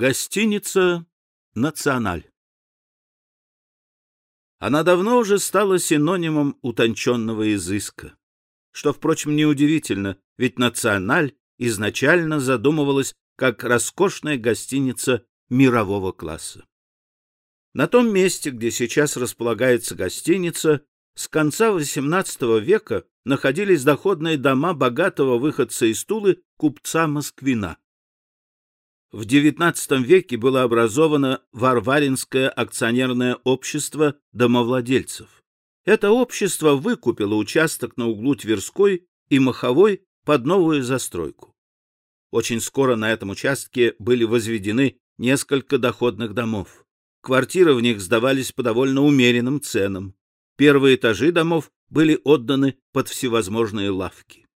Гостиница «Националь». Она давно уже стала синонимом утонченного изыска. Что, впрочем, неудивительно, ведь «Националь» изначально задумывалась как роскошная гостиница мирового класса. На том месте, где сейчас располагается гостиница, с конца XVIII века находились доходные дома богатого выходца из Тулы купца Москвина. В XIX веке было образовано Варваринское акционерное общество домовладельцев. Это общество выкупило участок на углу Тверской и Маховой под новую застройку. Очень скоро на этом участке были возведены несколько доходных домов. Квартиры в них сдавались по довольно умеренным ценам. Первые этажи домов были отданы под всевозможные лавки.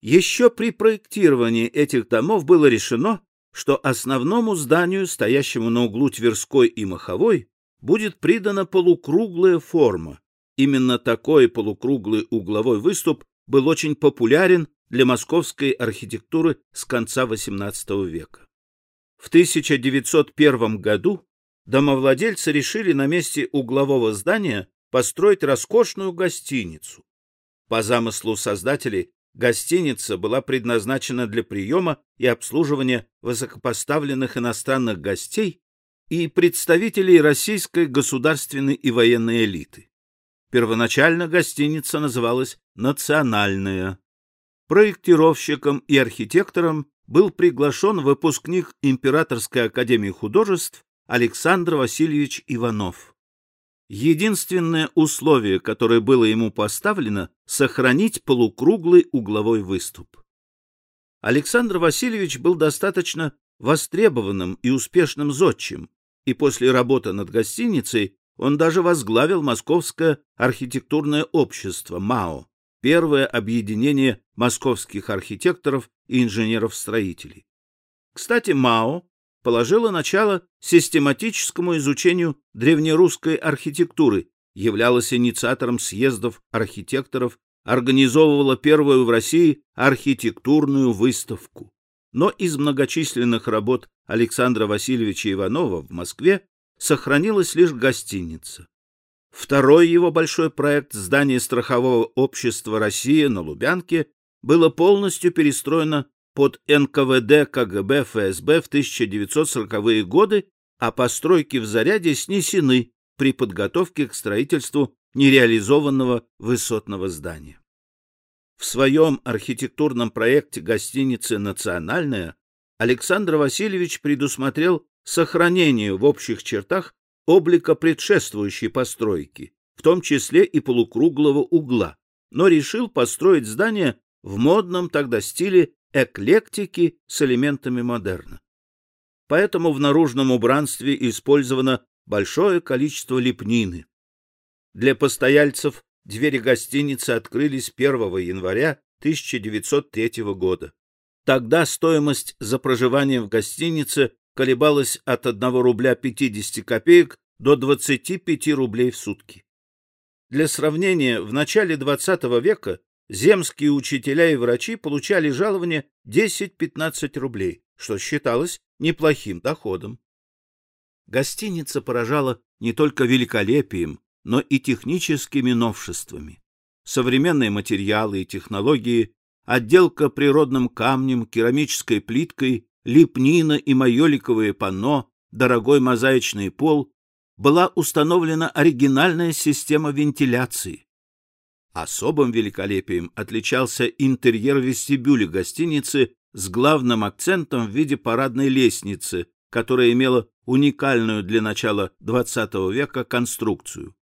Еще при проектировании этих домов было решено, что основному зданию, стоящему на углу Тверской и Маховой, будет придана полукруглая форма. Именно такой полукруглый угловой выступ был очень популярен для московской архитектуры с конца XVIII века. В 1901 году домовладельцы решили на месте углового здания построить роскошную гостиницу. По замыслу создателей гостиница была предназначена для приема и обслуживания высокопоставленных иностранных гостей и представителей российской государственной и военной элиты. Первоначально гостиница называлась «Национальная». Проектировщиком и архитектором был приглашен выпускник Императорской академии художеств Александр Васильевич Иванов. Единственное условие, которое было ему поставлено, сохранить полукруглый угловой выступ. Александр Васильевич был достаточно востребованным и успешным зодчим, и после работы над гостиницей он даже возглавил Московское архитектурное общество МАО, первое объединение московских архитекторов и инженеров-строителей. Кстати, МАО положила начало систематическому изучению древнерусской архитектуры, являлась инициатором съездов архитекторов, организовывала первую в России архитектурную выставку. Но из многочисленных работ Александра Васильевича Иванова в Москве сохранилась лишь гостиница. Второй его большой проект здание страхового общества «Россия» на Лубянке было полностью перестроено под НКВД КГБ ФСБ в 1940-е годы, а постройки в Заряде снесены при подготовке к строительству нереализованного высотного здания. В своем архитектурном проекте гостиницы «Национальная» Александр Васильевич предусмотрел сохранение в общих чертах облика предшествующей постройки, в том числе и полукруглого угла, но решил построить здание в модном тогда стиле эклектики с элементами модерна. Поэтому в наружном убранстве использовано большое количество лепнины. Для постояльцев двери гостиницы открылись 1 января 1903 года. Тогда стоимость за проживание в гостинице колебалась от 1 рубля 50 копеек до 25 рублей в сутки. Для сравнения, в начале XX века земские учителя и врачи получали жалование 10-15 рублей, что считалось неплохим доходом. Гостиница поражала не только великолепием, но и техническими новшествами. Современные материалы и технологии, отделка природным камнем, керамической плиткой, лепнина и майоликовое панно, дорогой мозаичный пол, была установлена оригинальная система вентиляции, Особым великолепием отличался интерьер вестибюля гостиницы с главным акцентом в виде парадной лестницы, которая имела уникальную для начала XX века конструкцию.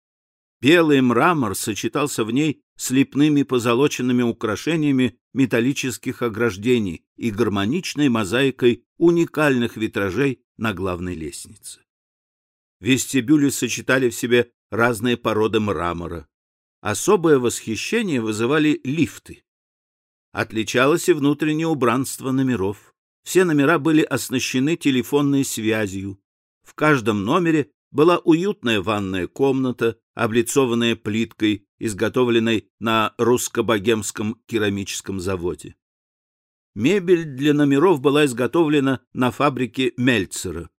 Белый мрамор сочетался в ней с лепными позолоченными украшениями металлических ограждений и гармоничной мозаикой уникальных витражей на главной лестнице. Вестибюли сочетали в себе разные породы мрамора, Особое восхищение вызывали лифты. Отличалось и внутреннее убранство номеров. Все номера были оснащены телефонной связью. В каждом номере была уютная ванная комната, облицованная плиткой, изготовленной на русско-богемском керамическом заводе. мебель для номеров была изготовлена на фабрике Мельцера.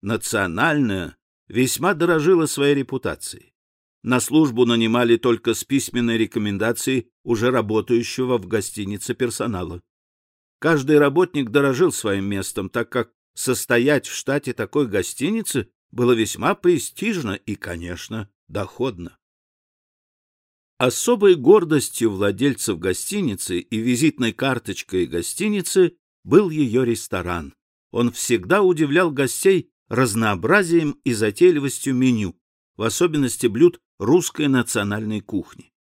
Национальная весьма дорожила своей репутацией. На службу нанимали только с письменной рекомендацией уже работающего в гостинице персонала. Каждый работник дорожил своим местом, так как состоять в штате такой гостиницы было весьма престижно и, конечно, доходно. Особой гордостью владельцев гостиницы и визитной карточкой гостиницы был ее ресторан. Он всегда удивлял гостей разнообразием и затейливостью меню, в особенности блюд русской национальной кухни.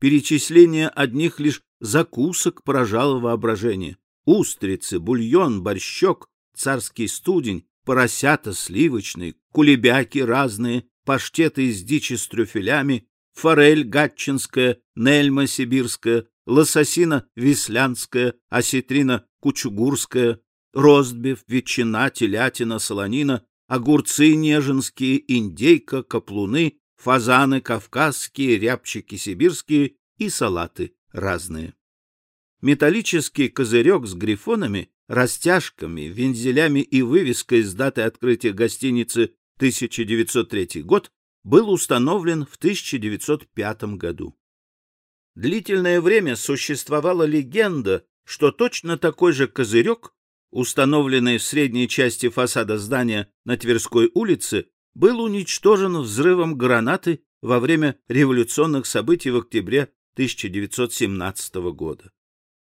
Перечисление одних лишь закусок поражало воображение. Устрицы, бульон, борщок, царский студень, поросята сливочные, кулебяки разные, паштеты из дичи с трюфелями, форель гатчинская, нельма сибирская, лососина вислянская, осетрина кучугурская, ростбиф, ветчина, телятина, солонина, огурцы неженские, индейка, каплуны, фазаны кавказские, рябчики сибирские и салаты разные. Металлический козырек с грифонами, растяжками, вензелями и вывеской с датой открытия гостиницы 1903 год был установлен в 1905 году. Длительное время существовала легенда, что точно такой же козырек, установленный в средней части фасада здания на Тверской улице, был уничтожен взрывом гранаты во время революционных событий в октябре 1917 года.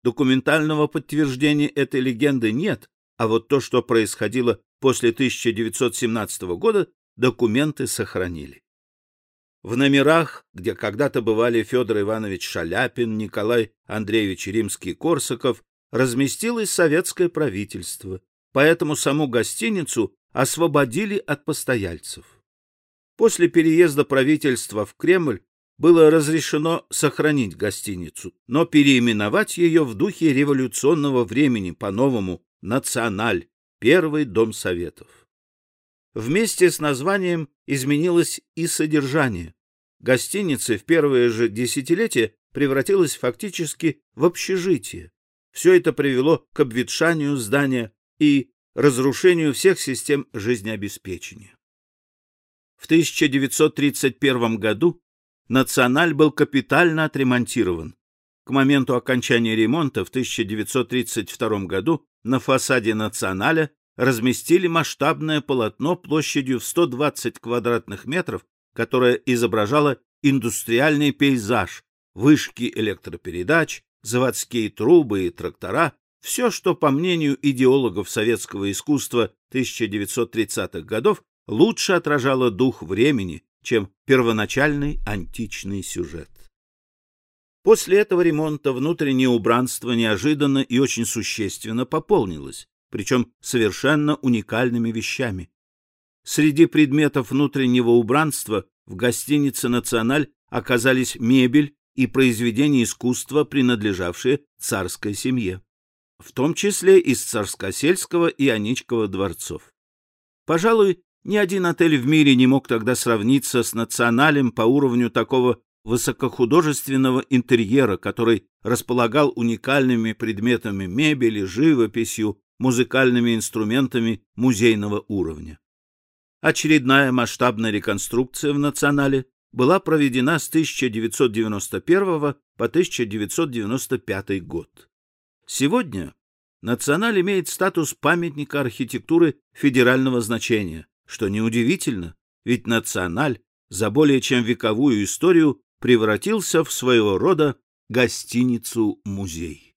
Документального подтверждения этой легенды нет, а вот то, что происходило после 1917 года, документы сохранили. В номерах, где когда-то бывали Федор Иванович Шаляпин, Николай Андреевич Римский-Корсаков, разместилось советское правительство, поэтому саму гостиницу освободили от постояльцев. После переезда правительства в Кремль было разрешено сохранить гостиницу, но переименовать ее в духе революционного времени по-новому «Националь», первый дом советов. Вместе с названием изменилось и содержание. Гостиница в первые же десятилетия превратилась фактически в общежитие. Все это привело к обветшанию здания и разрушению всех систем жизнеобеспечения. В 1931 году Националь был капитально отремонтирован. К моменту окончания ремонта в 1932 году на фасаде Националя разместили масштабное полотно площадью в 120 квадратных метров, которое изображало индустриальный пейзаж, вышки электропередач, заводские трубы и трактора, все, что, по мнению идеологов советского искусства 1930-х годов, лучше отражало дух времени, чем первоначальный античный сюжет. После этого ремонта внутреннее убранство неожиданно и очень существенно пополнилось причем совершенно уникальными вещами. Среди предметов внутреннего убранства в гостинице «Националь» оказались мебель и произведения искусства, принадлежавшие царской семье, в том числе из царскосельского и Аничкова дворцов. Пожалуй, ни один отель в мире не мог тогда сравниться с «Националем» по уровню такого высокохудожественного интерьера, который располагал уникальными предметами мебели, живописью, музыкальными инструментами музейного уровня. Очередная масштабная реконструкция в Национале была проведена с 1991 по 1995 год. Сегодня Националь имеет статус памятника архитектуры федерального значения, что неудивительно, ведь Националь за более чем вековую историю превратился в своего рода гостиницу-музей.